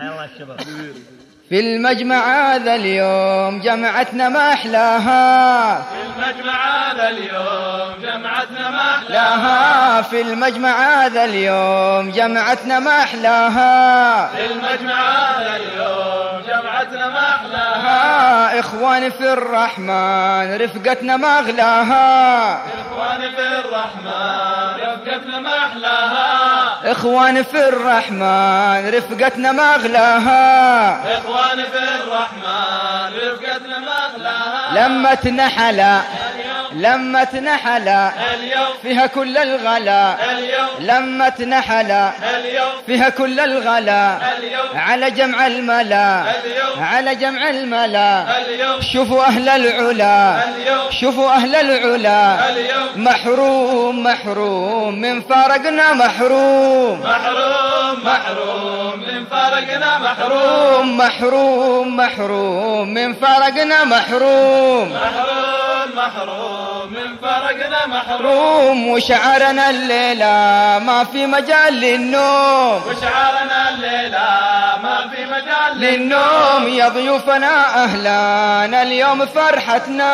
الله الشباب في المجمع هذا اليوم جمعتنا ما أحلاها. في المجمع هذا اليوم جمعتنا ما أحلاها. في المجمع هذا اليوم جمعتنا ما أحلاها. في المجمع هذا اليوم جمعتنا ما أحلاها. ها إخواني في الرحمن رفقتنا ما أغلاها. إخواني في الرحمن رفقتنا ما أحلاها. إخواني في الرحمن رفقتنا ما أغلاها. إخواني في الرحمن رفقتنا ما أغلاها. لما تنحلا لما اليوم فيها كل الغلا. لما اليوم فيها كل الغلا. على جمع الملا. على جمع الملا. شوفوا أهل العلا. شوفوا أهل العلا. محروم محروم من فارقنا محروم. محروم محروم من فارقنا محروم محروم. محروم محروم من فارقنا محروم. محروم محروم من فارقنا محروم. وشعرنا الليلة ما في مجال للنوم. وشعارنا الليلة ما في مجال للنوم. يا ضيوفنا أهلا اليوم فرحتنا.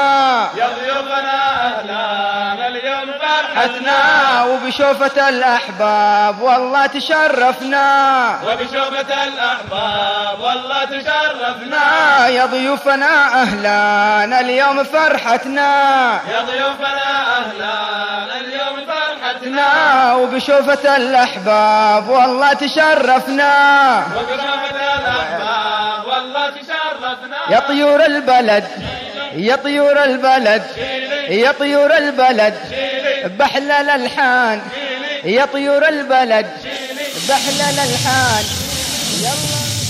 يا ضيوفنا أهلا اليوم فرحتنا. وبشوفة الأحباب والله تشرفنا. وبشوفة الأحباب والله تشرفنا. نا يا ضيوفنا أهلا اليوم فرحتنا. يا ضيوفنا أهلا اليوم فرحتنا. نا وبشوفة الأحباب والله تشرفنا. وبشوفة الأحباب والله تشرفنا. يا طيور البلد يا طيور البلد يا طيور البلد بحلى الألحان يا طيور البلد بحلى الألحان يلا.